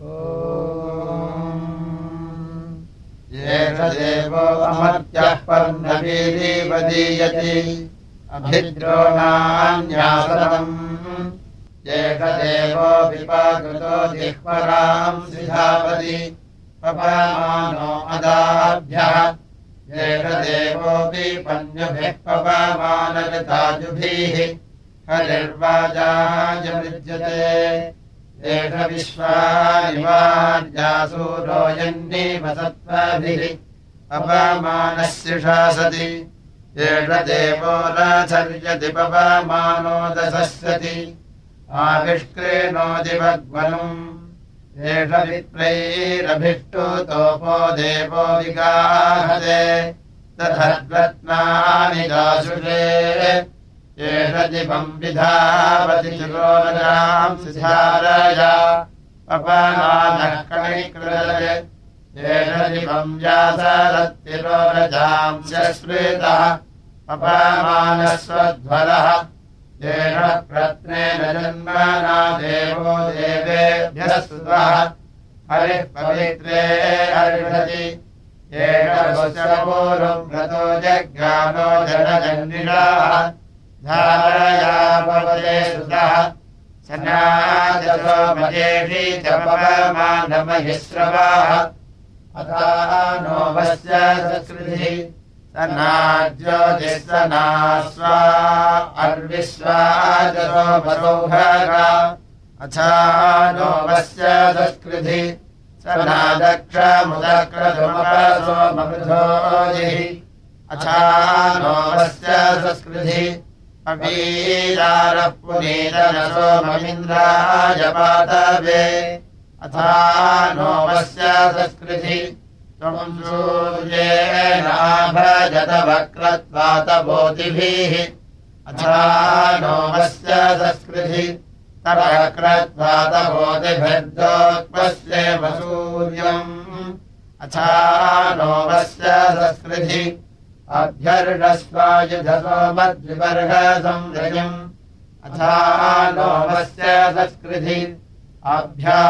एष देवो अमर्त्यः पर्णवीरीवदीयति अभिद्रोणान्यासनम् एष देवो विपाकृतो जिह्वराम् सिधापति। पपामानो अदाभ्यः। एष देवोऽपि पन्युभिः पपामानगताजुभिः हरिर्वाजायमृज्यते एष विश्वानिवार्यासूरोयन्नीवसत्त्वाभिः अपमानस्य शासति एष देवो नाचर्यति पपामानो दशस्यति। आविष्क्रेणोदिवग्मनुम् एष विप्रैरभिष्टुतोपो देवो विगाहते। तथद्वत्नानि दासुषे एष विधावति चिरोरजाम् सुधारया अपमानः कणिकृत एष दिवम् व्यासरत्तिरोरजाम् स्मृतः अपमानस्वध्वरः। येन प्रत्नेन जन्मना देवो देवेभ्यः सुतः। हरिः पवित्रे हरिषति। येन वचपूर्वम् व्रतो जज्ञानो जनजन्निषाः अथाः नो वस्य संस्कृतिः सनाज्योतिसना स्वा अर्विश्वाजरो वरोभगा अथा नो वस्य संस्कृति सनादक्षमुदक्रसोमृधोजिः अथा नो वस्य संस्कृति अवीरारः पुनीतनसोममिन्द्रायपातवे अथा नो वस्य संस्कृति। त्वम् सूर्येणाभजतवक्रत्वातबोधिभिः अथा नो वस्य संस्कृति। तवक्रत्वातबोधिभिर्दोत्पस्येव सूर्यम्। अथा नो वस्य संस्कृति अभ्यर्षस्वायुधसोमद्विवर्गसंरयम् अथा नो वस्य संस्कृति। अभ्या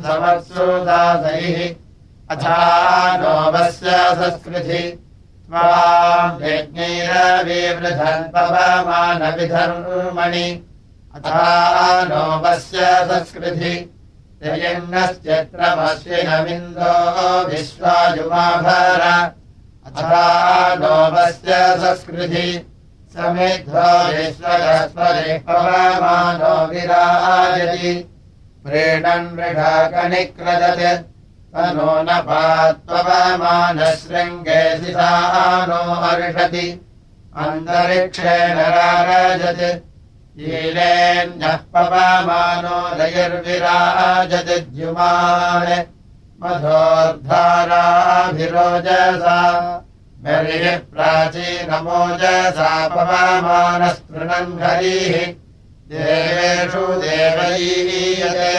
समत्सुदासैः। अथा नो वस्य संस्कृति। यज्ञैरविवृधन् पवमानविधर्मणि अथा नो ययङ्गश्चित्रमश्विनमिन्दो विश्वायुमाभर। अथा नो पवमानो विराजति। प्रीणन् मृगाकनिक्रदत् तनो न हर्षति। अन्तरिक्षेण रारजत् शीलेन्यः पवमानो दयर्विराजति द्युमान् मधोर्धाराभिरोजसा हरिः प्राचीनमोजसा पवमानस्पृणन् हरिः देवेषु देवैयते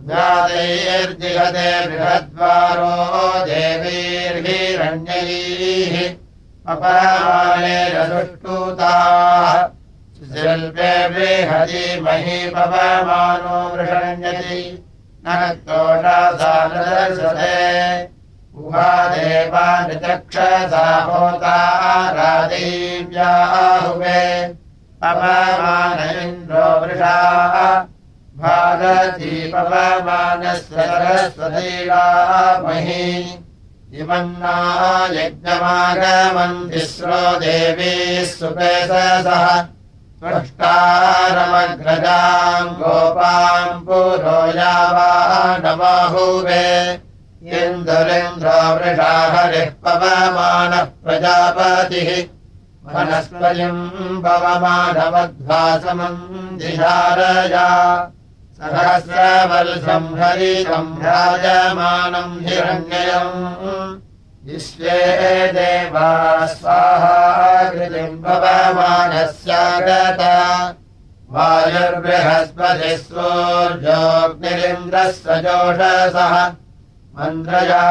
उदादैर्जिहते बृहद्वारो देवैर्हिरण्यैः अपमानेरसुष्टूताः शिल्पे बृहदीमहि पवमानो वृषण्यति न तोषासानदर्शते उहादेवानिचक्षसा होता रादेव्याहुवे पवमान इन्द्रो वृषाः। भारती पवमानस्य सरस्वतीलामहि इमन्ना यज्ञमागमन् तिस्रो देवीः सुपेशसः त्वष्टारमग्रजाम् गोपाम् पुरो यावानमाहुवे इन्दुरेन्द्रो वृषा हरिः पवमानः प्रजापतिः। वनस्पतिम् पवमानवध्वासमम् दिशारया सहस्रवल्सम् हरितम् राजमानम् हिरण्ययम् विश्वे देवा स्वाहा कृतिम् मन्द्रया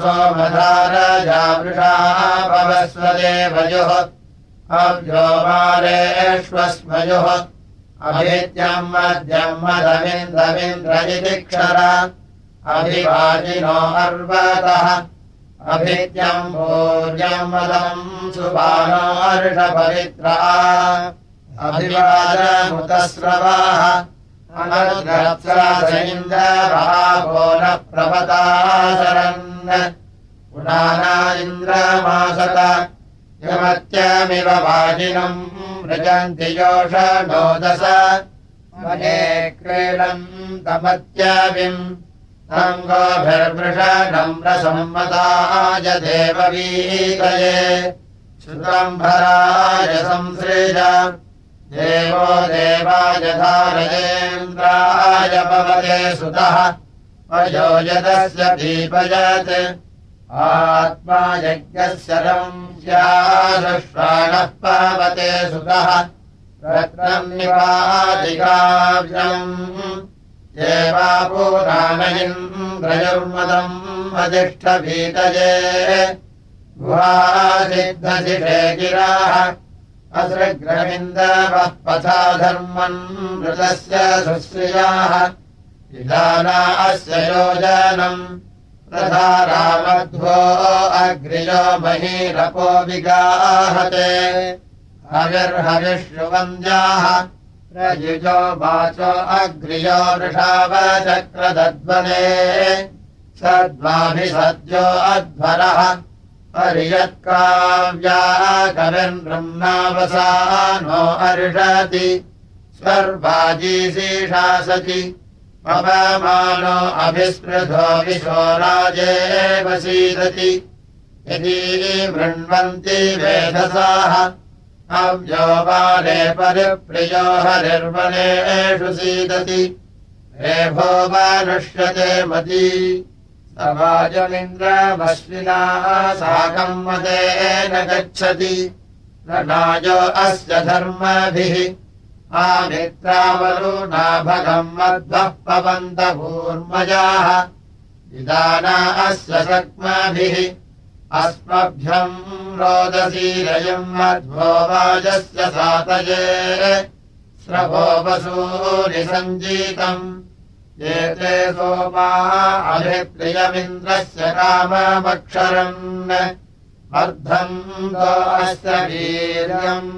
सोमधारया वृषा भवस्वदेवयोः अभ्यो मारेष्वस्मयोः अभित्यम् मध्यम् मदमिन्द्रमिन्द्र इति क्षर। अभिवाजिनो अर्वतः अभित्यम् भूर्यम् मदम् सुबानो अर्षपवित्रा अभिवादमुतस्रवाः। इन्द्रभावो न प्रभताशरन् पुनाना इन्द्रमासत यमत्यमिव वाजिनम् मृजन्ति योषणोदश मने क्रीडम् तमत्याविम् रसम्मताय देववीतये श्रुतम्भराय संसृज। देवो देवायधारयेन्द्राय भवते सुतः। वयोजदस्य दीपयत्। आत्मा यज्ञस्य पावते सुतः। रत्नम् निवादिकाव्यम् देवापूराणयिन्द्रयुर्मदम् अधिष्ठभीतये। गुहासिद्धशिषे गिराः असृग्रविन्दवः पथा धर्मन् मृतस्य सुश्रियाः। विधाना अस्य योजनम्। तथा रामध्वो अग्रियो महीरपो विगाहते। हविर्हविष्वन्द्याः प्रयुजो वाचो अग्रियो वृषावचक्रदध्वने सद्वाभिसद्यो अध्वरः। पर्यत्काव्या कविर्ब्रह्मावसानो अर्षति स्वर्वाजीशीषासति पवमानो अभिस्पृधो विशोराजेव सीदति। यदि वृण्वन्ति वेधसाः अव्यो बाले परिप्रियो हरिर्वनेषु सीदति रेभो वानुष्यते मती। समाजमिन्द्रमश्विना साकम् मदेन गच्छति। प्रणायो अस्य धर्मभिः। आमित्रावरुणाभगम् मध्वः पवन्तभूर्मजाः। विदाना अस्य सक्मभिः अस्मभ्यम् रोदसीरयम् मध्वो वाजस्य सातये। स्रवो वसूनि सञ्जीतम् एते सोमा अभिप्रियमिन्द्रस्य काममक्षरन् अर्धम् अस्य वीर्यम्।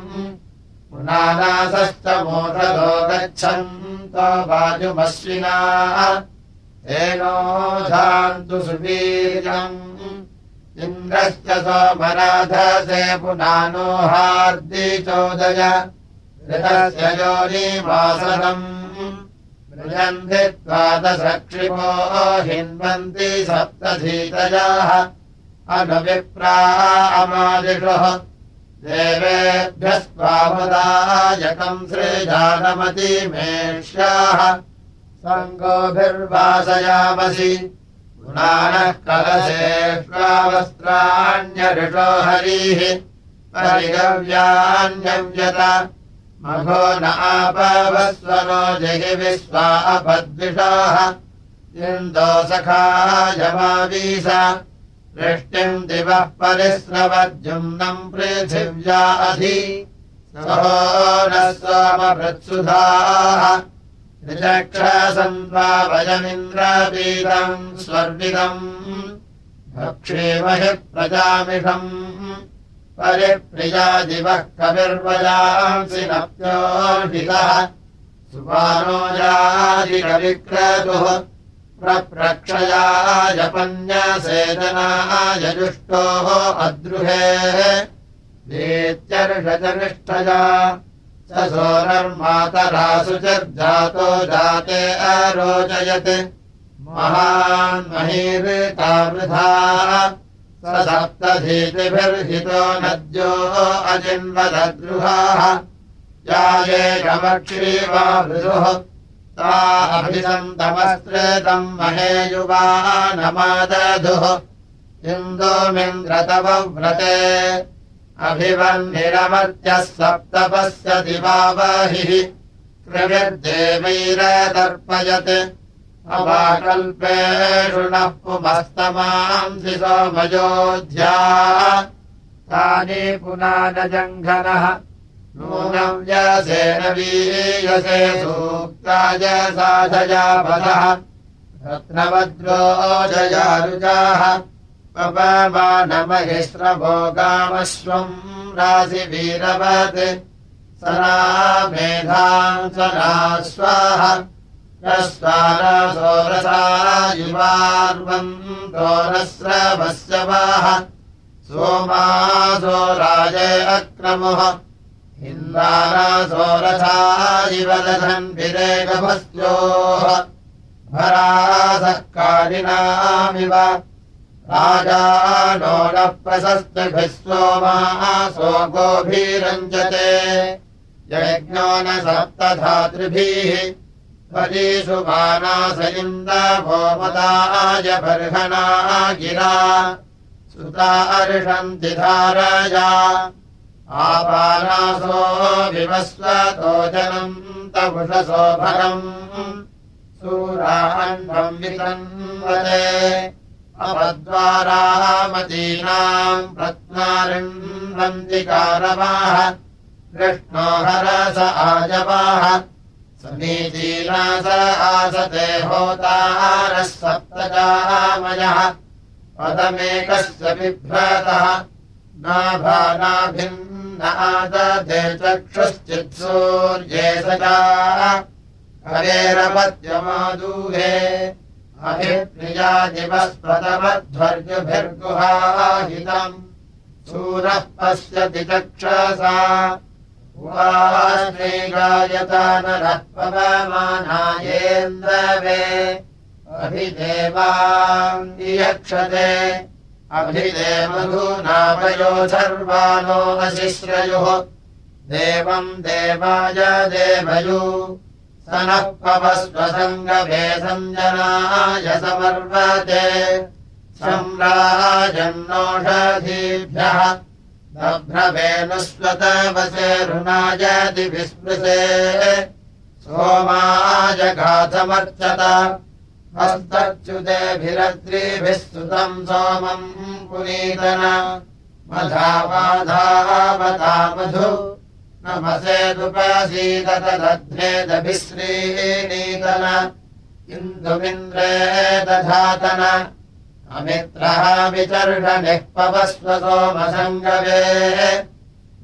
पुनानासश्च मोदो गच्छन्तो वाजुमश्विना एनोधान्तु सुवीर्यम् इन्द्रश्च सोमराधसे पुनानो हार्दि चोदय। ऋतस्य योनिवासनम् मृजन्ति द्वादशक्षिपो हिन्वन्ति सप्तधीतजाः अनुविप्रा अमादिषुः देवेभ्यः स्वामुदायकम् श्रीजानमतिमेष्याः। सङ्गोभिर्वासयामसि गुणानः कलशेष्वावस्त्राण्यऋषो हरिः परिगव्यान्यव्यत। मघो न आपवस्वनो जहि विश्वा अपद्विषाः। इन्दो सखायमावीस वृष्टिम् दिवः परिस्रवद्युम्नम् पृथिव्या अधि। सहो न सोमभृत्सुधाः त्रिचक्षसन्त्वा वयमिन्द्रपीतम् स्वर्विदम् भक्षेमहि प्रजामिषम् परिप्रिया दिवः कविर्वजांसि सुपानो यादिकविक्रतुः प्रप्रक्षया जपन्यसेदनायजुष्टोः अद्रुहे वेत्यर्षजनिष्ठया स सोनर्मातरासु चर्जातो जाते अरोचयत्। महान्महीर्तावृथा स सप्तधीतिभिर्हितो नद्यो अजिन्वदद्रुहाः यायेकमक्षीवा मृदुः ता अभिसन्तमस्त्रेतम् महेयुवा नमादधुः इन्दोमिन्द्रतव व्रते अभिवह्निरमर्त्यः सप्तपस्य दिवावहिः कृविर्देवैरतर्पयत् अवाकल्पेषु नः पुमस्तमांसि सोमयोध्या तानि पुनानजङ्घनः नूनम् यसेन वीयसे सूक्ताय साधयापदः। रत्नवद्रो जयारुजाः पपमानमहिस्रभोगामश्वम् राशिवीरवत् सरा मेधाम् सरा स्वाहा रस्वारसोरसा युवार्वम् दोरस्रवस्य वाह सोमासो राजे अक्रमुः इन्दारासोरसा इव दधन्विरेकभस्योः भरासः कारिणामिव राजा नो न प्रशस्तभिः सोमासो गोभिरञ्जते यज्ञो न सप्तधातृभिः परीषु मानास इन्दभोमदाय बर्हणा गिरा। सुता अर्षन्ति धारया आपानासो विवस्वतो जनम् तपुषसोभरम् सूराण्डम् वितन्वते अपद्वारामतीनाम् रत्नारिण्वन्दिकारवाः कृष्णो हरस आजवाः समीचीना स आसते होतारः सप्तजामयः पदमेकस्य बिभ्रतः नाभानाभिन्न आदधे चक्षुश्चित्सूर्ये सजा हरेरपत्यमादूहे अभिप्रियादिवस्पदमध्वर्युभिर्गुहाहितम् सूरः पश्यति चक्षसा। गायता पवमानायेन्द्रवे। अभिदेवाङ्गियक्षते अभिदेवधूनामयो सर्वानो अशिश्रयुः देवम् देवाय देवयु स नः सञ्जनाय समर्वते सम्राजन्नोषधीभ्यः ृणायति विस्मृशे सोमाजघातमर्चत हस्तच्युतेभिरद्रिभिः स्तुतम् सोमम् पुनीतन। मधावाधावता मधु नमसेदुपसीदत दध्नेदभिश्रीनीतन इन्दुमिन्द्रे दधातन अमित्रः विचर्षणिः पवस्व सोमसङ्गवे।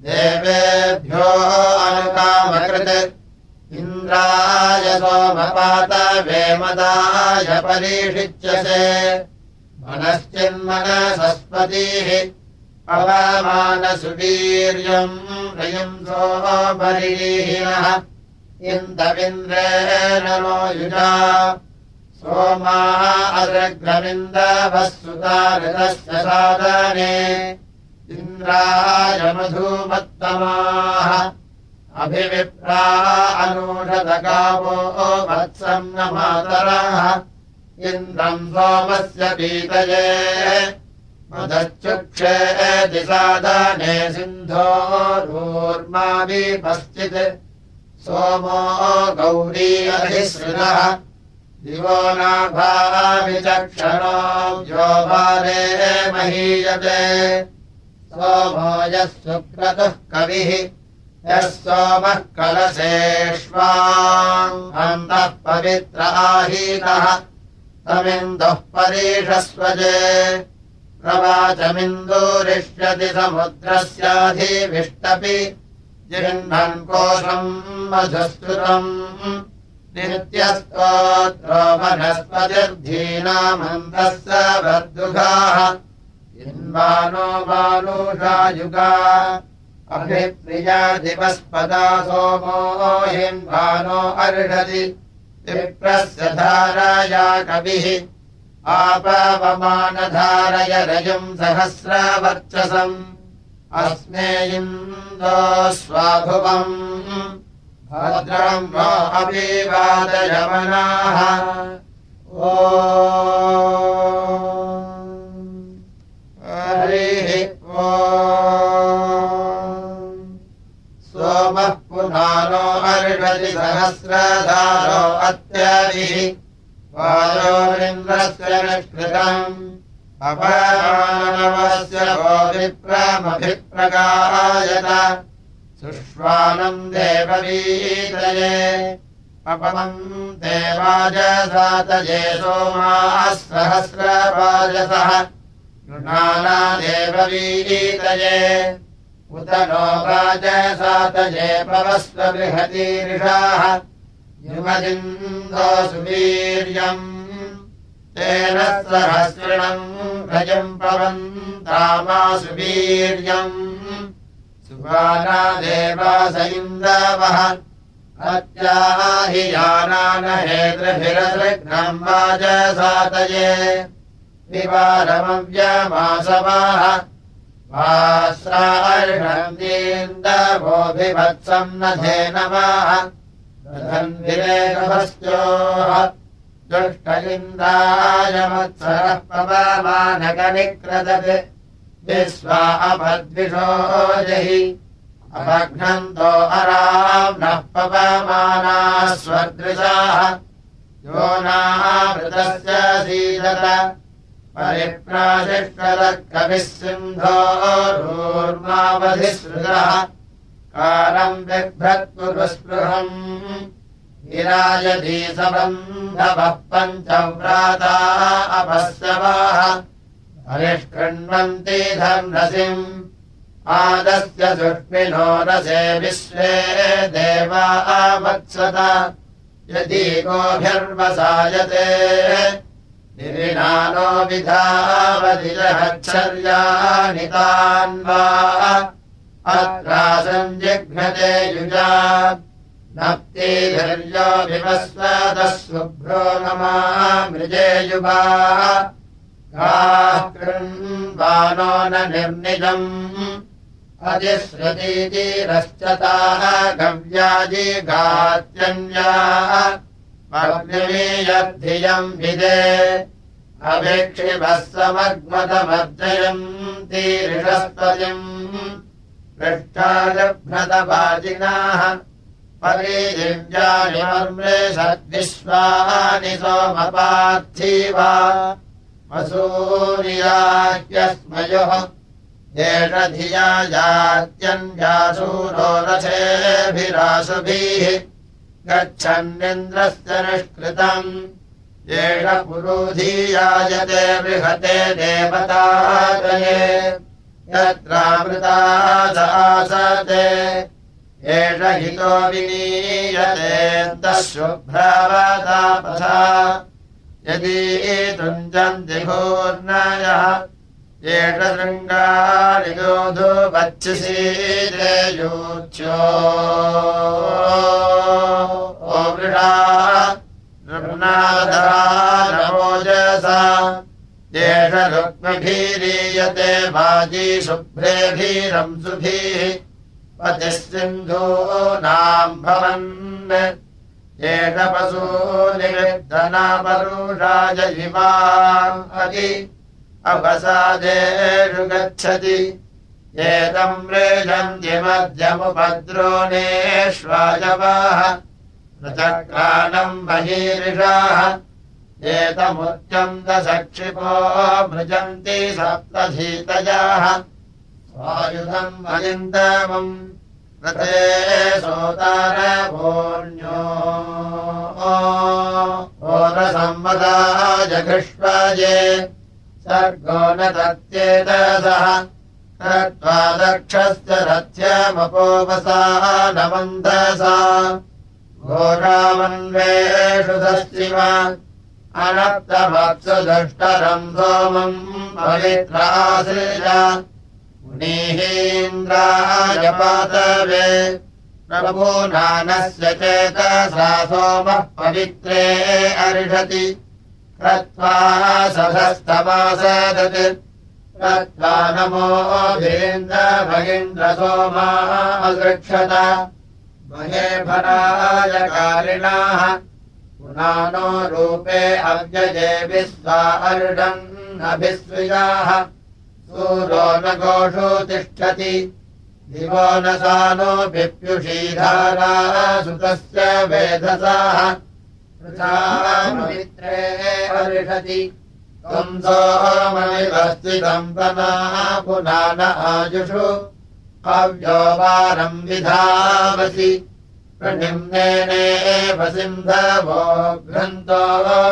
देवेभ्यो अनुकामकृत्। इन्द्राय सोमपात वेमदाय परीषिच्यसे। मनश्चिन्मनसस्पतिः पवमानसुवीर्यम् रयम् सोमपरीहिणः इन्दविन्द्रेण नो युजा सोमाः अग्रग्रविन्दवः सुतारितस्य सादने इन्द्राय मधुमत्तमाः अभिविप्रा अनूषदगावो वत्सम् न मातरः इन्द्रम् सोमस्य पीतये मदच्चुक्षे दिसादने सिन्धोरूर्माभिपश्चित् सोमो गौरी अधिसृतः दिवो नाभाविचक्षणो योभारे महीयते। सोमो यः सुक्रतुः कविः यः सोमः कलशेष्वान्तः पवित्र आहीतः। तमिन्दुः परीषस्वजे प्रवाचमिन्दूरिष्यति समुद्रस्याधिविष्टपि जिह्नन् कोशम् मधुस्तुतम् नित्यस्तोत्रो वनस्पतिर्धीनामन्तः स वर्दुघाः इन्वानो बालूषायुगा अभिप्रिया दिवस्पदा सोमो हिन्वानो अर्हति। विप्रस्य धाराया कविः आपवमानधारय रजम् सहस्रवर्चसम् अस्मे इन्दो स्वाभुवम् भद्रम् वा अभिवादयमनाः। ओ। हरिः ओ। सोमः पुनानो अर्षति सहस्रधारो अत्यभिः भो विप्रमभिप्रगायत सुष्वानम् देववीतये। अपमम् देवाजसातये सोमाः सहस्रवाजसः गृणाना देववीतये उत नो वाजसातये पवस्व बृहतीर्षाः युमदिन्दो सुवीर्यम् तेन सहस्रणम् भजम् पवन्तामासु वीर्यम् सुबाला देवास इन्दवः अत्याहि यानानहेतृभिरसृग्नम् वाजसातये विवारमव्यमासवाः वास्रार्षन्दीन्दवोऽभिवत्सम् न धेनवाः दुष्ट इन्द्रायमत्सरः पवमानकनिक्रदत् विश्वा अपद्विषो जहि। अपघ्नन्तो अराम् नः पवमानाः स्वदृशाः यो नामृतस्य सीदत। परिप्राशिष्टरः कविः सिन्धोरूर्मावधिसृतः कारम् बिभ्रत्पुरुस्पृहम् विराजधीसबन्धवः पञ्चव्राता अपश्यवाः परिष्कृण्वन्ति धर्मसिम्। आदस्य सुष्मिनो रसे विश्वे देवा आवत्सत यदि गोभिर्वसायते। निरिनानो विधावधिजहच्छर्याणि तान्वा अत्रासञ्जिघ्नते युजा। नप्तिधर्यो विवस्वतः शुभ्रो नमा मृजेयुवा कृण्वानो न निर्निजम् अधिश्रुतीतिरश्चताः गव्याजिघात्यन्याः पग्निमीयद्धियम् विदे। अभिक्षिवः समग्मतमर्जयन्ति ऋषस्पतिम् पृष्ठालभ्रतवाजिनाः परिदिव्यानि मर्म्रे सद्विश्वानि सोमपार्थिवा। वसूर्याज्ञस्मयोः एष धिया यात्यन्यासूरो रथेभिरासुभिः गच्छन्निन्द्रस्य निष्कृतम्। एष पुरोधीयायते बृहते देवतादये यत्रामृता दासते एष हितो विनीयतेऽन्तः शुभ्रवतापथा यदि तुञ्जन्ति भूर्णयः एष शृङ्गारियोधो वच्छसीदेयोच्यो वृषा नृम्नादराजसा एष रुक्मभीरीयते वाजी शुभ्रेभीरम् सुभिः पतिः सिन्धूनाम् भवन्। एष पशू निवृद्धनापरुषाय इवा अति अवसादेषु गच्छति। एतम् मृजन्त्यमद्यमुपद्रोणेष्वाजवाः प्रचक्राणम् बहीरिषाः एतमुत्यन्तसक्षिपो मृजन्ति सप्तधीतजाः। स्वायुधम् अनिन्दमम् रथे सोतारभोन्यो ओरसंवदा जघृष्वाजे सर्गो न तत्येतसः। कृत्वा दक्षस्य रथ्यमपोपसानमन्दसा घोरामन्वेषु सश्चिव अनप्तमत्सु दुष्टरम् सोमम् पवित्रासृज मुनीहीन्द्राय पातवे प्रभूनानस्य चेतसा सोमः पवित्रे अर्षति। कृत्वा सहस्तमासदत् कृत्वा नमोऽधीन्द्र सोमा असृक्षत महे भरायकारिणाः पुनानो रूपे अव्यये विश्वा अर्डन्नभिस्विजाः सूरो न घोषो तिष्ठति। दिवो न सानो विप्युषीधारा सुतस्य वेधसाः। हर्षति त्वम् सोममिवस्तिदम् पना पुना न आजुषु अव्योवारम् विधावसि प्रणिम्नेनेव सिन्धवो घ्रन्तो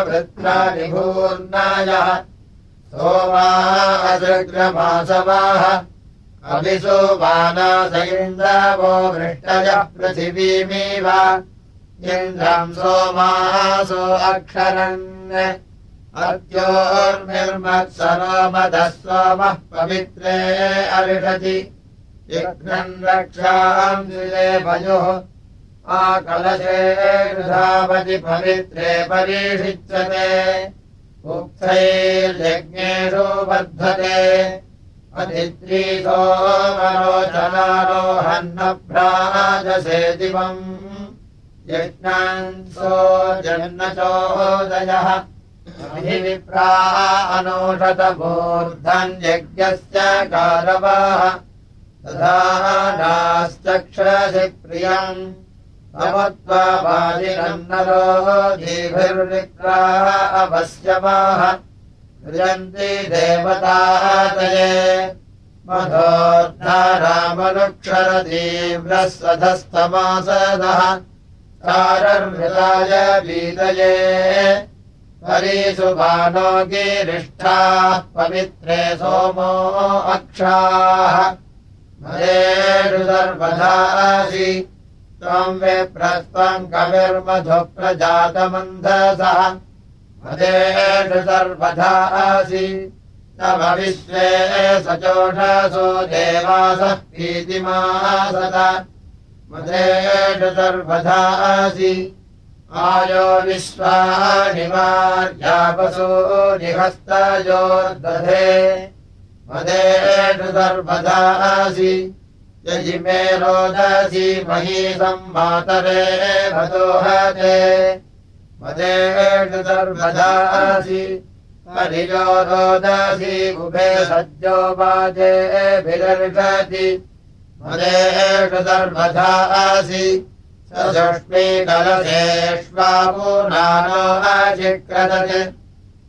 वृत्राणिभूर्नायः सोमासग्रमासवाः अभिसोमानास इन्द्रवो वृष्टयः पृथिवीमेव इन्द्रम् सोमासो अक्षरन् अद्योर्निर्मत्सरोमदः सोमः पवित्रे अरिषति यघ्नम् रक्षाम् द्विलेभयोः आकलशे धावति पवित्रे परीषिच्यते उक्तैर्यज्ञेषु बद्धते अतित्रीसोमरोचनारोहन्नभ्राजसे दिवम्। यज्ञान्सो जन्नचोदयः विप्रा अनोषतमूर्धन्यज्ञस्य कारवाः तथा नाश्चक्षसि प्रियम् अमत्वादिनन्नरो दीभिर्विप्राः अपश्यमाः क्रियन्ति देवतादये मधोर्धारामनुक्षरतीव्रः सधस्तमासदः कारर्मृताय बीतये हरिसुभानो गिरिष्ठाः पवित्रे सोमो अक्षाः। मदेषु सर्वधासि त्वम् विप्रस्त्वम् कविर्मधुप्रजातमन्धसः मदेषु सर्वधासि तव विश्वे सचोषसो देवासः प्रीतिमासत। मदेषु सर्वधासि आयो विश्वानि मार्यापसो निहस्तयोर्दधे मदेषु सर्वदासि यजिमे रोदसि मही सर्वदासि हरियो रोदसि उभे सज्जो वाजेभिरर्षति मदेषु सर्वदासि ष्मीकलशेष्वापो नानो अचिक्रदत्।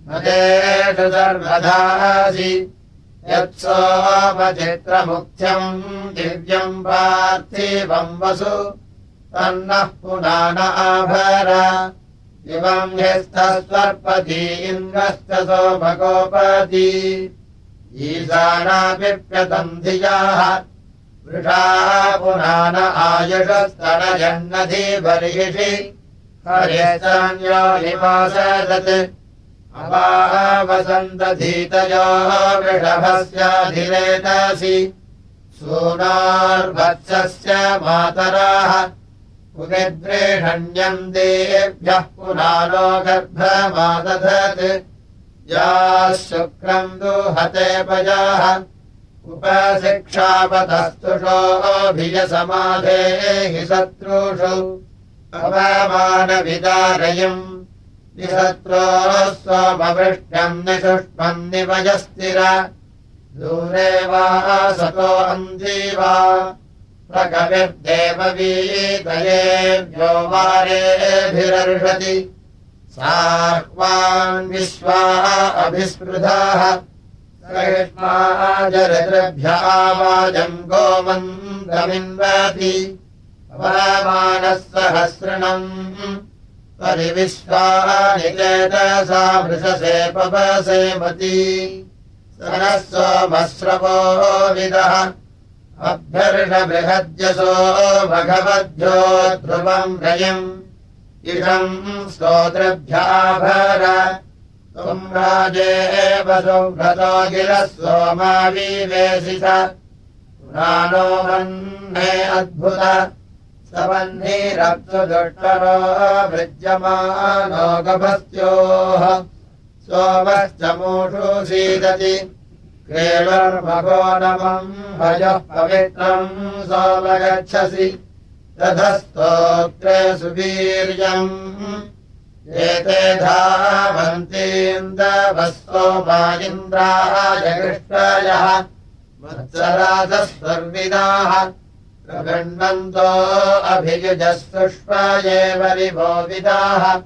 मदेषु सर्वधासि यत्सोपचित्रमुख्यम् दिव्यम् पार्थिवम् वसु। तन्नः पुनान आभर। इवम् ह्यस्तस्वर्पति इन्द्रश्च सोमगोपति ईशानापिप्यतम् धियाः वृषाः पुनान आयुषस्तनजन्नधि बर्हिषि हर्यन्यो निवासदत् अपावसन्तधीतयोः वृषभस्याधिरेतसि सूनार्वत्सस्य मातराः। पुनिद्रेषण्यम् देभ्यः पुनानो गर्भमादधत् याः शुक्रम् दुहते पजाः। उपशिक्षापतस्तुषोऽभिजसमाधेहि शत्रुषु। अवमानविदारयम् निषुष्मम् निवयस्थिर। दूरे वा सतो अन्धी वा प्रकविर्देववीतयेभ्यो वारेभिरर्षति। साह्वान् विश्वा अभिस्पृधाः। ृभ्यावाजम् गोमन्दमिन्वति अवमानः सहस्रणम् परिविश्वानि चेतसा वृषसे पवसे मती सरः सोमस्रवो विदः। अभ्यर्षबृहद्यसो भगवद्भ्यो ध्रुवम् रयम् इषम् स्तोत्रभ्याभर। त्वम् राजेव सुव्रतो गिरः सोमावीवेशिष पुराणो वह्ने अद्भुत सवह्निरप्सु दुष्टरो भृज्यमानो गभस्योः सोमश्च मूषु सीदति। क्रीडर्मगो नमम् भजः पवित्रम् सोमगच्छसि। दधस्तोत्रे सुवीर्यम्। एते धावन्तीन्द्रवस्तोमा इन्द्राजकृष्टयः वत्सराजः सर्विदाः प्रगण्वन्तो अभियुजः सुष्वयेव रिभो विदाः।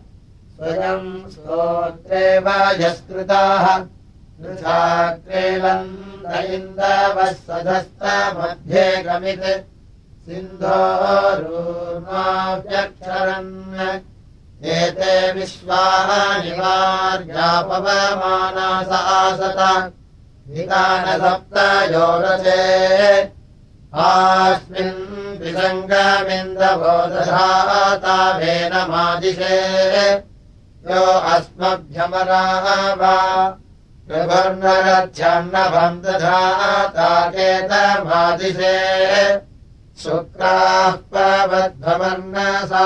स्वयम् स्तोत्रे वायस्कृताः क्रीलन्द इन्दवः सधस्तमध्ये गमित्। सिन्धोरूर्माभ्यक्षरन् एते विश्वाः निवार्यापवमानास आसत। विधानसप्तयोरसे आस्मिन् विसङ्गमिन्दबोधधातावेन मादिशे यो अस्मभ्यमराः वा प्रवर्णरथ्यन्नभम् दधाताकेतमादिशे शुक्राः पवद्भवर्णसा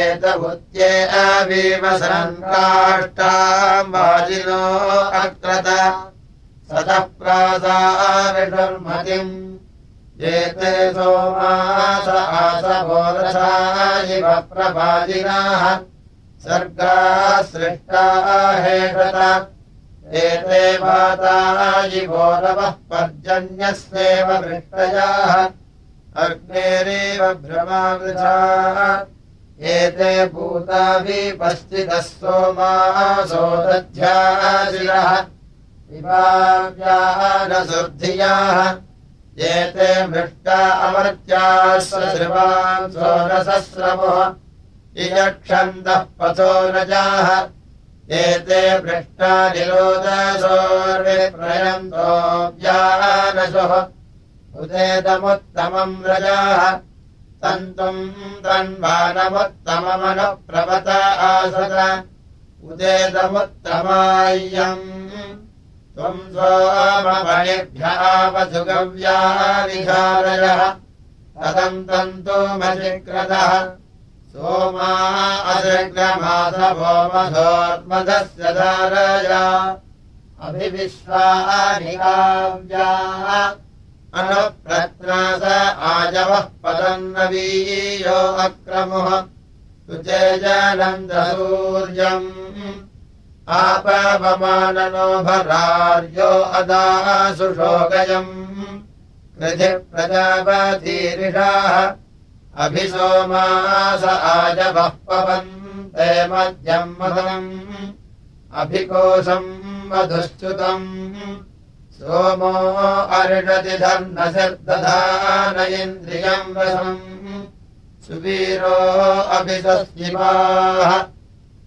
एतभुत्ये अवीवसङ्काष्टाम्बाजिनो अक्रत। सतः एते सोमास आसभोरसा इव प्रभाजिनाः। सर्गाः सृष्टाः हेषत एते वातायिभोरवः पर्जन्यस्येव वृष्टयाः अग्नेरेव भ्रमावृथाः एते भूताभिपश्चितः सोमासो दध्याशिरः एते मृष्टा अमर्त्याः सश्रवान् सोरसस्रवः इयक्षन्तः पथो रजाः एते भ्रष्टा निरोधसोर्विप्रयन्तो व्यानसुः उदेतमुत्तमम् रजाः। तन्तुम् तन्वानमुत्तममनुप्रवत आसत। उदेतमुत्तमाय्यम् त्वम् सोममणिभ्यावसुगव्या विहारयः कथम् तन्तुमचिक्रतः सोमा अजग्रमासभोमधोर्मधस्य धारया। अभिविश्वानिकाव्या। अनुप्रत्रास आजवः पदन्नवीयो अक्रमुः। सुचेजानन्दसूर्यम् आपवमाननो भरार्यो अदासुषोगयम् कृधि प्रजापतीरिषाः अभिसोमास आजवः पवन्ते मध्यम् मदम् अभिकोशम् मधुश्च्युतम् सोमो अर्षति धर्मशर्दधान इन्द्रियम् रसम्। सुवीरो अभिसस्तिवाः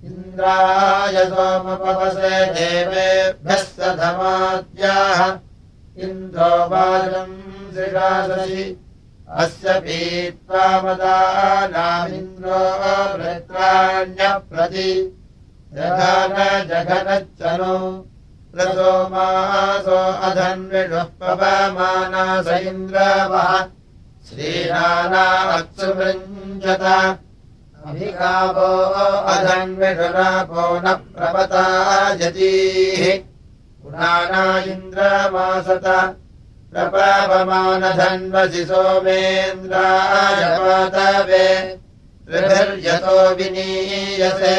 इन्द्राय सोमपवसे देवेभ्यः स धमाद्याः। इन्द्रो वाजम् सृशासि अस्य पीत्वा मदानामिन्द्रो वृत्राण्यप्रति। जघन जघनच्चनो। प्रसोमासो अधन्विषुः पवमानास इन्द्रावः। श्रीराना अत्सुमृञ्जत अभिकावो अधन्विषुरापो न प्रपता यतीः पुराणा इन्द्रमासत प्रपावमानधन्वसि त्रिभिर्यतो विनीयसे।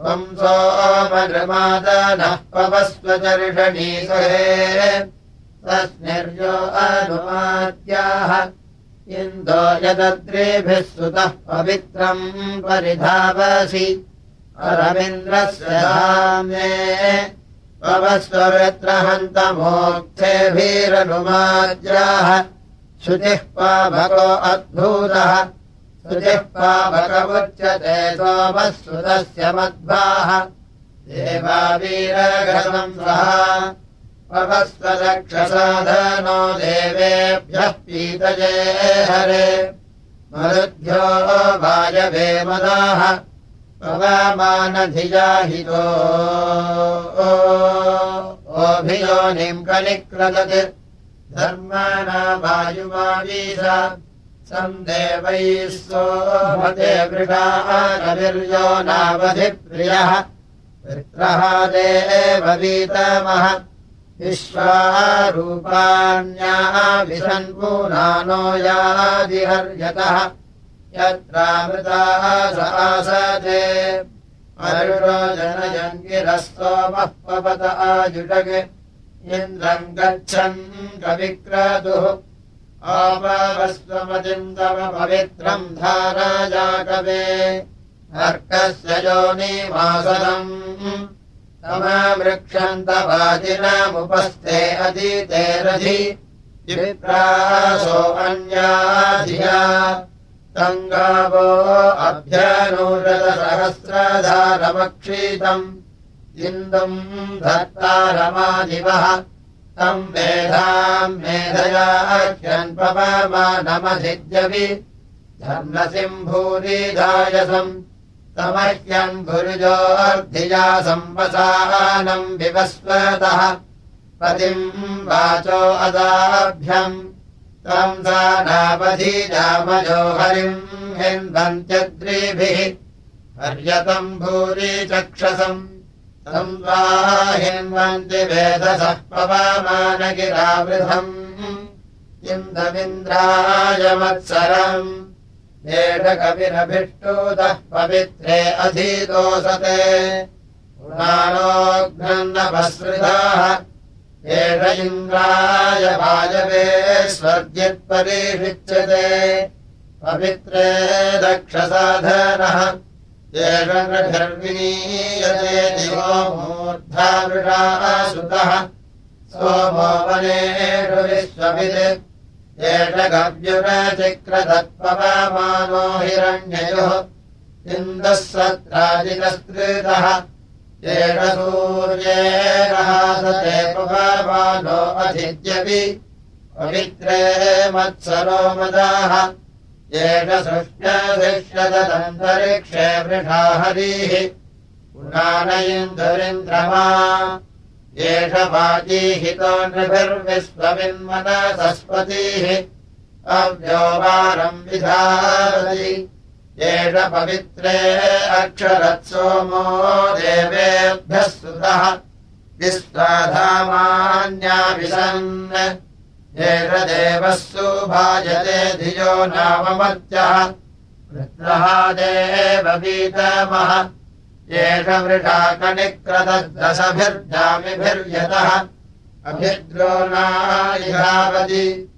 त्वम् सोमनृमादनः पवस्वचर्षणीसहे तस्मिर्यो अनुमाद्याः इन्दो यदद्रेभिः सुतः पवित्रम् परिधावसि। अरविन्द्रस्य धाम्ने पवस्वरत्र हन्तमोक्थेभिरनुमाद्याः शुचिः पावको अद्भूतः। शुचिः पावकमुच्यते सोमः सुतस्य मध्वाः सः पवस्वदक्षसाधनो देवेभ्यः पीतये हरे। मरुद्भ्यो वायवे मदाः पवमानधिजाहितो ओभियोनिम् कनिक्रदत् धर्मणा वायुमावीश। सन्देवैः सोमते वृषानविर्यो नावधिप्रियः। वृत्रः देव वीतमः विश्वारूपाण्याः विसन्पूनानो यादिहर्यतः यत्रामृताः स आसते। अरुणो जनयङ्गिरस्तोमः पवत आजुषग् इन्द्रम् गच्छन् कविक्रतुः। आपवस्त्वमतिम् तव पवित्रम् धाराजाकवे अर्कस्य योनिवासनम् तमवृक्षन्तवाजिनमुपस्थे अधीते रधि। विप्रासो अन्याधिया। तङ्गावो अभ्यनूरतसहस्रधारमक्षीतम् इन्दुम् धत्तारमादिवः तम् मेधाम् मेधयाख्यन्पवमानमधिद्यवि धर्मसिम्भूरिधायसम् तमह्यम् भुरुजोऽर्धिया संवसानम् विवस्वतः। पतिम् वाचो अदाभ्यम्। त्वम् सा नावधीजामजो हरिम् हिन्वन्त्यद्रिभिः। पर्यतम् भूरि चक्षसम्। तम् वा हिन्वन्ति वेदसः पवमानगिरावृधम्। इन्दमिन्द्राय मत्सरम् एषकविरभिष्टोदः पवित्रे अधीतोसते पुराणोऽघ्नन्नपसृताः एष इन्द्राय वायवे स्वर्ग्यत्परीषिच्यते पवित्रे दक्षसाधनः। एष नृभिर्विनीयते दिवो मूर्धावृषाः सुतः। सोमो वनेषु विश्ववित् एष गव्युरचिक्रतत्पवमानो हिरण्ययोः इन्दः सत्राजिकस्कृतः एष सूर्येण हासते पवमानो अधिद्यपि पवित्रे मत्सरो मदाः। एष सृष्टशिष्यदन्तरिक्षे वृषा हरिः पुराणयिन्दुरिन्द्रमा एष वाजीहितो नृभिर्विश्वमिन्मनसस्पतिः अव्योवारम् विधारति एष पवित्रे अक्षरत्सोमो देवेभ्यः सुतः विश्वाधामान्याविशन् एष देवः सुभाजते धियो नाममत्यः वृत्रः देववीतमः एष वृषाकनिक्रदशभिर्जामिभिर्यतः अभिद्रोणायिहावति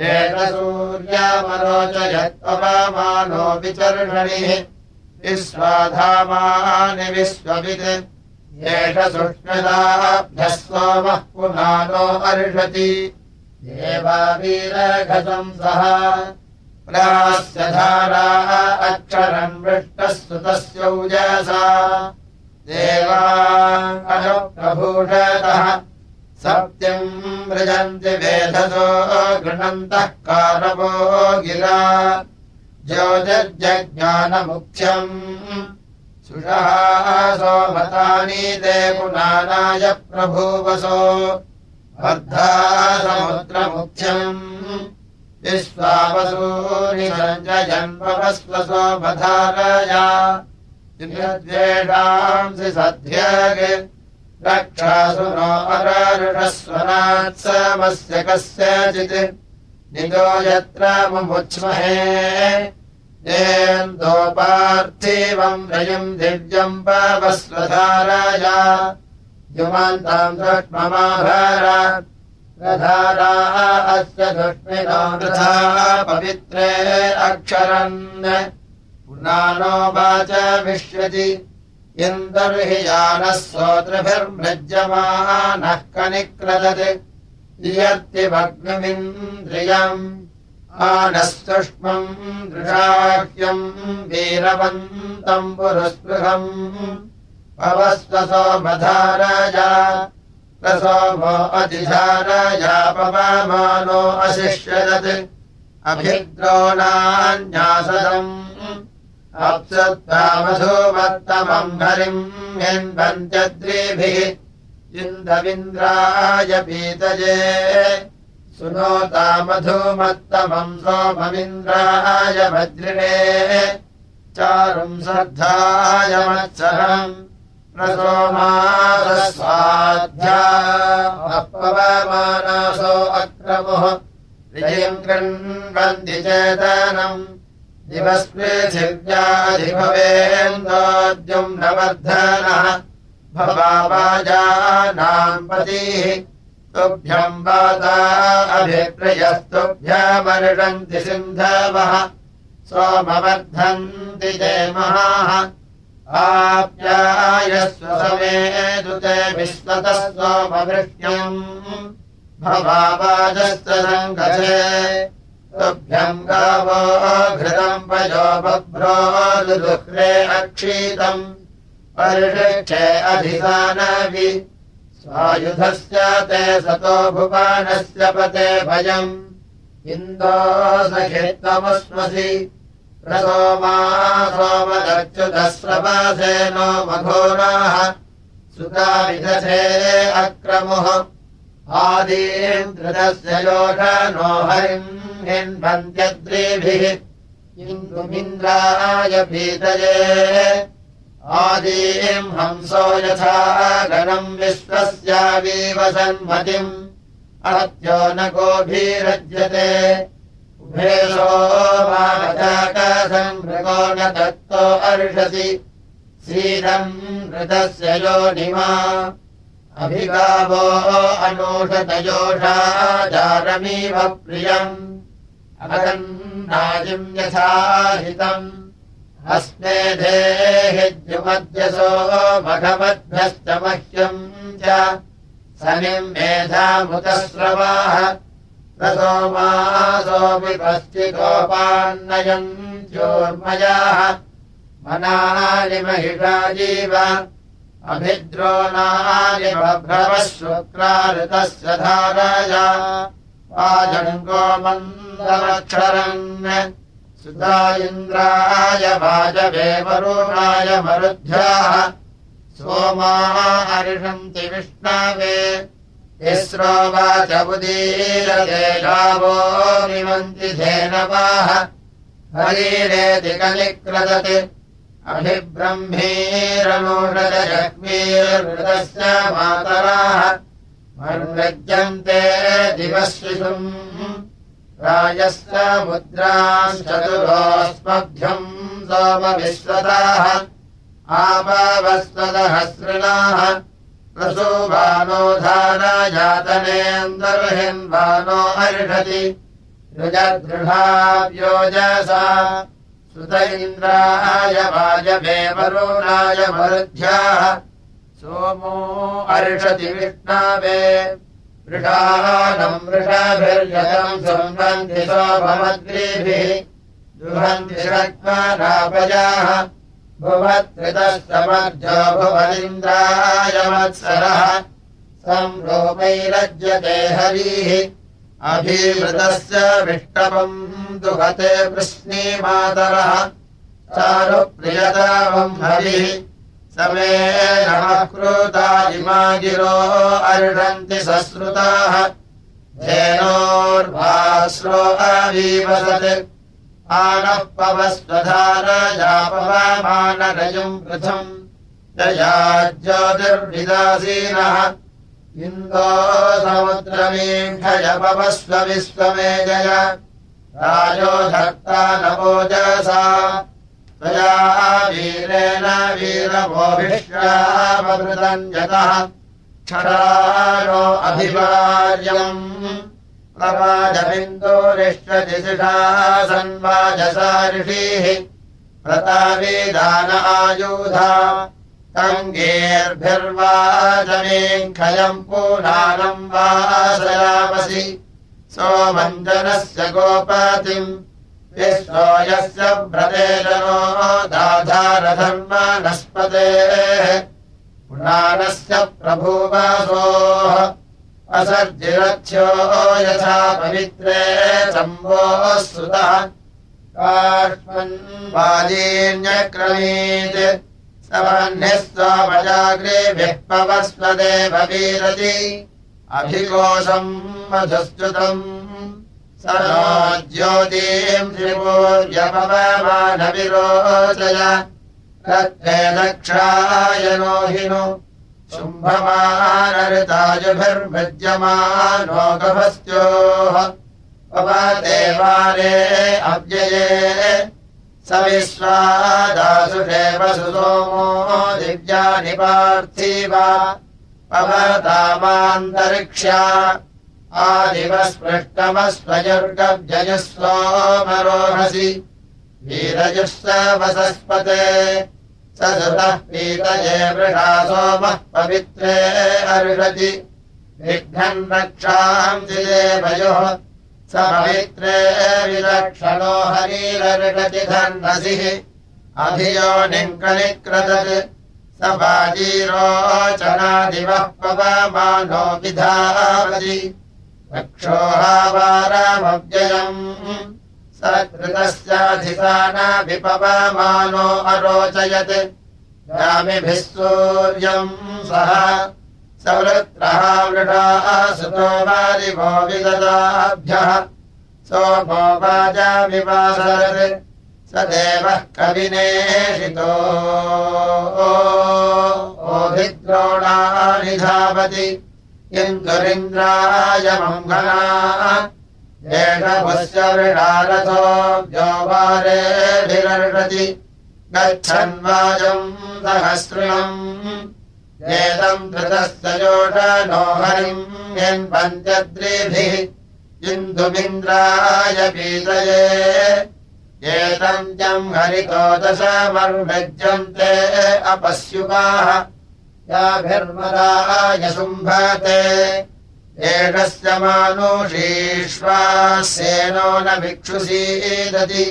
एष सूर्यामरोचयत्पवमानो विचर्षणिः। विश्वाधामानि विश्ववित्। एष सुष्मिताभ्यः सोमः पुनानो अर्षति। देवावीरघसम् सः प्रास्य धाराः अक्षरम् वृष्टः सुतस्यौजसा देवाङ्गप्रभूषतः सत्यम् मृजन्ति वेधसो गृणन्तः कारवो गिरा। ज्योतिर्जज्ञानमुख्यम् सुषः सोमतानि ते पुनानाय प्रभूवसो। अर्धा समुद्रमुख्यम् विश्वावसूनि सञ्जयन्वस्वसो बधारया द्वेषांसि सध्यग्। रक्षासु नो अररुषस्वनात्समस्य कस्यचित्। निजो यत्र मुमुच्महे। येन्दोपार्थिवम् रयिम् दिव्यम् पवस्वधारया युमान्ताम् दृष्ममाभर प्रधाराः अस्य दुष्मिनो वृथा पवित्रे अक्षरन्। पुनानो वाच विश्वति। इन्दर्हि यानः सोतृभिर्मृज्यमानः कनिक्रदत्। इयर्तिमग्निमिन्द्रियम् आनः सुष्मम् दृशाह्यम् वीरवन्तम् पुरस्पृहम्। पवस्वसो मधाराजा प्रसोमो अधिधारायापवमानो अशिष्यदत्। अभिद्रोणान्यासदम् अप्सत्तामधूमत्तमम् हरिम् हिन्वन्त्यद्रिभिः। इन्दविन्द्राय पीतये। सुनोतामधूमत्तमम् सोममिन्द्राय वज्रिणे। चारुम् श्रद्धाय मत्सरम् प्रसोमासस्वाध्या अपवमानासो अक्रमुः विजयम् कृण्वन्ति चेतनम् दिवस्पृथिव्याधिभवेन्दोद्युम् न वर्धनः भवाजानाम् पतिः तुभ्यम् वाता अभिप्रियस्तुभ्यमर्षन्ति सिन्धवः। सोमवर्धन्ति जयमहाः आप्यायस्वसमे दुते विश्वतः तुभ्यम् गावो घृतम् पयो बभ्रो दुःख्रे अक्षीतम्। परिषक्षे अधिसानवि स्वायुधस्य ते सतो भुवानस्य पते भयम्। इन्दो सखित्वमस्मसि सोमदच्युतस्रपासेनो मघोराः सुताविदधे अक्रमुः। आदीन्द्रदस्य योषनो हरिम् हिन्वन्त्यद्रिभिः। इन्दुमिन्द्राय भीतये। आदीम् हंसो यथा गणम् विश्वस्यावीव सन्मतिम्। अहत्यो न गोभीरज्यते माकसङ्गो न दत्तो अर्षसि। सीरम् मृतस्य योनिमा। अभिगावो अनूषतयोषाचारमीव प्रियम्। अगन्नाजिम् यथाहितम्। अस्मे देहिद्युमध्यसो मघमद्भ्यश्च मह्यम् च। सनिम् मेधामुतस्रवाः रसोमासोऽपि पश्चिगोपान्नयम् चोर्मयाः मनानि महिषा जीव। अभिद्रोणानि बभ्रवः शुक्राऋतस्य धाराया। वाजङ्गोमन्दमक्षरन् सुता इन्द्राय वाजवेवरुणाय मरुध्याः सोमाः हर्षन्ति विष्णवे गावो निमन्ति धेनवाः हरीरेति कलिक्रदति। अभिब्रह्मीरनुषदजग्मीर्वृतस्य मातराः। मन्वज्यन्ते दिवशिषुम् राजस्य मुद्राश्चतुरोऽस्मभ्यम् सोमविश्वताः अर्षति ऋजदृढाव्योजसा सुत इन्द्राय वाजवेवरुणाय मरुध्याः सोमो अर्षति विष्णावे। वृषानम् वृषाभिर्यतम् सम्बन्धि सोममद्रीभिः। दुहन्ति षट्परापजाः भुवत्कृतः समर्जो भुवनिन्द्राय मत्सरः संरोमैरज्यते हरिः अभिमृतस्य विष्टवम् दुहते वृष्णीमातरः चारुप्रियतावम् हरिः समे नमः कृता इमा गिरो अर्षन्ति सश्रुताः धेनोर्भास्रो अवीवसत् पवस्वधारजापवामानरयुम् पृथम् दया ज्योतिर्विदासीनः इन्दो समुद्रमीक्षयपवस्व विश्वमे जय राजो धत्ता नवोजसा त्वया वीरेण वीरमोभिष्यामृतम् यतः क्षराणो अभिवार्यम् प्रवाजबिन्दोरिष्टदिशिषा सन्वाजसा ऋषीः प्रतावेदान आयुधा अङ्गेर्भिर्वाजमेङ्खयम् पूनानम् वासयामसि सोमञ्जनस्य गोपातिम् विश्वो यस्य व्रतेजनो दाधारधर्मनस्पतेः पुनानस्य प्रभुवासोः असर्जिरथ्यो यथा पवित्रे सम्भोः श्रुतः काष्मन्वादीन्यक्रमीत् सवह्निः स्वमजाग्रेभिः पवस्वदेव वीरति अभिकोशम् मधुस्तुतम् स नो ज्योतीम् त्रिपूर्यपवमानविरोचय रत्ने दक्षाय नो हिनु शुम्भमानऋताजुभिर्भृज्यमानो गभस्त्योः पवदेवारे अव्यये। स विश्वादासुषेव सुसोमो दिव्यानि पार्थिवा। पवतामान्तरिक्ष्या आदिवस्पृष्टमस्वयुर्गव्ययुः सोमरोहसि वीरजुः स वसस्पते सुतः पीतये वृषा सोमः पवित्रे अर्षति। विघ्नम् रक्षाम् देवयोः स पवित्रे विलक्षणो हरीरर्षति धर्मसिः। अभियोनिङ्कनिक्रदत् स बाजीरोचनादिवः पवमानो विधावति। रक्षोहावारामव्ययम् स अरोचयत्। रामिभिः सूर्यम् सः सवृत्रः मृडाः सुतो वारिभो विददाभ्यः। सोमो वाजामिवासरत् स देवः कविनेषितो ओभिद्रोणानि धावति। इन्दुरिन्द्राय मङ्गना वृणारथो व्योवारेभिरर्षति गच्छन्वाजम् सहस्रम् एतम् धृतस्य योषनो हरिम् यन्पञ्चद्रिभिः इन्दुमिन्द्राय पीतये। एतम् जम् हरितो दशमर्भज्यन्ते अपस्युकाः याभिर्मदाय शुम्भते एषस्य मानुषीष्वास्येनो न भिक्षुसीदति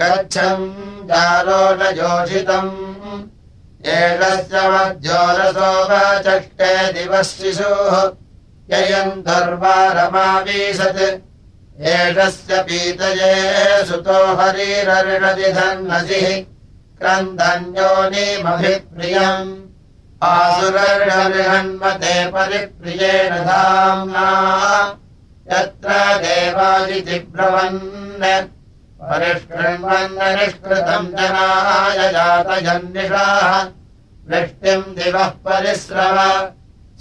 गच्छम् जालो न जोषितम् एषस्य मध्योरसो वचष्टे दिवः शिशुः ययम् धर्वारमावीशत् एषस्य पीतये सुतो हरिरर्षदिधन्नसिः क्रन्दन्योनिमभिप्रियम् आसुरर्षन्मते परिप्रियेण धाम्ना। यत्र देवादिब्रवन् परिष्कृण्वन्न निष्कृतम् जनाय जातजन्निषाः। वृष्टिम् दिवः परिश्रव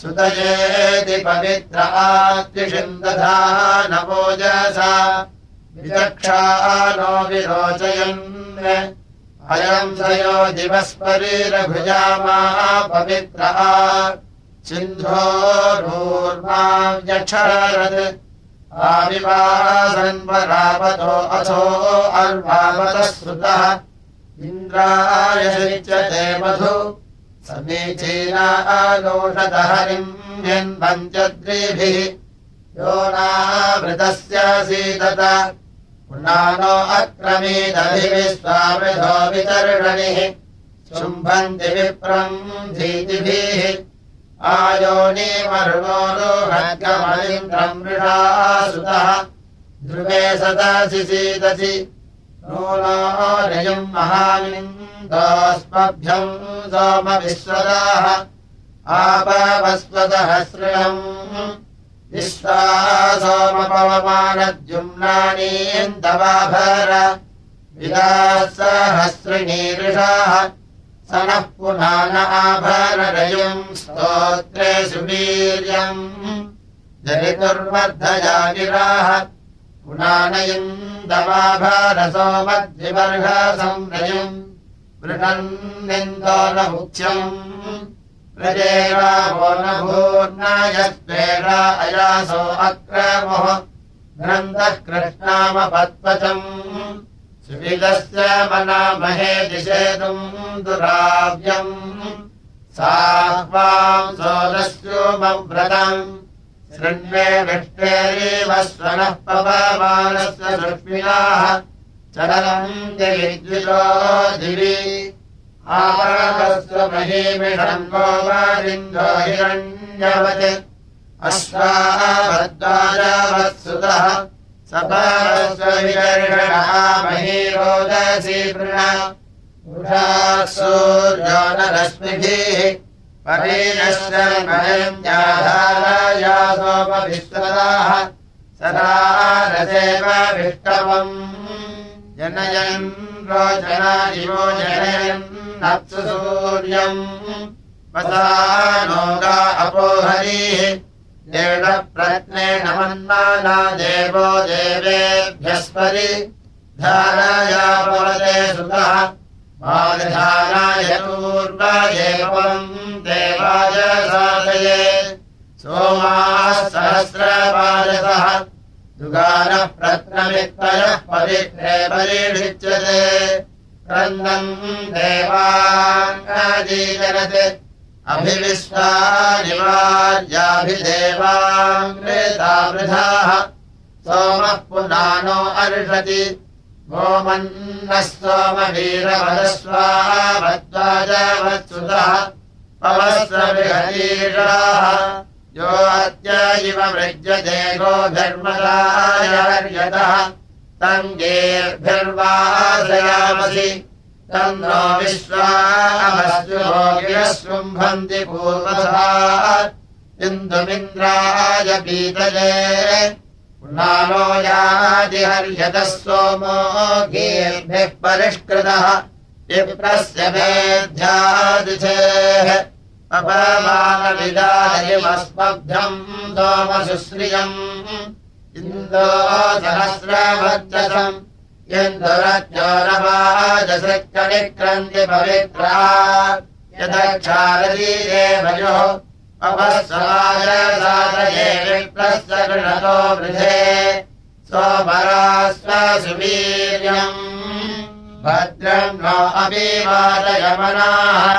सुतयेति पवित्र आद्विषिन्दधा नवोजसा विचक्षा नो विरोचयन् अयम् सयो दिवस्परीरभुजामा पवित्र सिन्धोरूर्माव्यक्षरत् आविवासन्वरावतो अथो अर्वावतः श्रुतः इन्द्राय युच्यते मधु। समीचीनालोषदहरिम् यन्पञ्चद्रिभिः यो नावृतस्यासीदत पुनानो स्वामिधो वितर्षणिः शुम्भन्ति विप्रम् धीतिभिः। आयोनीमरुणोरोहद्गमलिन्द्रम् मृषासुतः ध्रुवे सदासि सीदसि। नूनो नियम् महानिन्दोऽस्मभ्यम् सोमविश्वदाः। आपवस्वदहस्रम् विश्वा सोमपवमानद्युम्नानीन्दवाभर विदाः सहस्रिणीरुषाः स नः पुनान आभररयम् स्तोत्रे सुवीर्यम्। जनितुर्वर्धया गिराः पुनानयन्दवाभरसोमद्विवर्घसंरयम् वृषन्निन्दो न मुख्यम् प्रजेरावो न भूर्नायस्वेरा अयासो अक्रमोः ग्रन्थः कृष्णामपत्पचम् सुविदस्य मनामहे दिशेतुम् दुराव्यम्। साह्वाम् सोदस्योमव्रतम्। शृण्वे विष्णेरीव स्वनः पवमानस्य लक्ष्मिनाः चलनम् जयिद्विषो दिवि आवरस्वमहीमिषम् गोमारिन्दो हिरण्यवत्। अश्वावद्वाजावत्सुतः सपास्वविकर्षणामहीरोदसी वृणा सूर्यो न रश्मिभिः परीनश्रमयम् जाधाराया सोमविश्वदाः सदा रसेवविष्टवम् जनयन् रोचनादिवो जनयन्नप्सु सूर्यम् वसा नोगा अपोहरीः देवप्रत्नेन मन्माना देवो देवेभ्यस्परि। धाराया भवते सुतः। बालधाराय पूर्वदेवम् देवाय साधये सोमाः सहस्रपादसः। युगानः प्रत्नमित्तयः पवित्रे परीक्षिच्यते क्रन्दन् देवाङ्गीकरत् अभिविश्वानिवार्याभिदेवाङ्गेता वृथाः। सोमः पुनानो अर्षति। गोमन्नः सोमवीरवदस्वावद्वाजवत्सुतः पवस्वविहरीषाः यो अद्य इव मृज्यते गोधर्मदायर्यतः विश्वामस्युभोगिरः शृम्भन्ति पूर्वसा इन्दुमिन्द्राय पीतये। नानो यादिहर्यतः सोमो गेर्भिः परिष्कृतः। विप्रस्य मेध्यादिथेः अपमानविदायमस्मभ्यम् सोमसुश्रियम् इन्दो इन्दुरज्योरवाजसृक्कणिक्रन्ति पवित्रा। यदक्षारदीदेवयोः अपस्वाजसादये विप्रस्य गृणतो वृधे। सोमरास्वसुवीर्यम् भद्रम् नो अभिवादयमनाः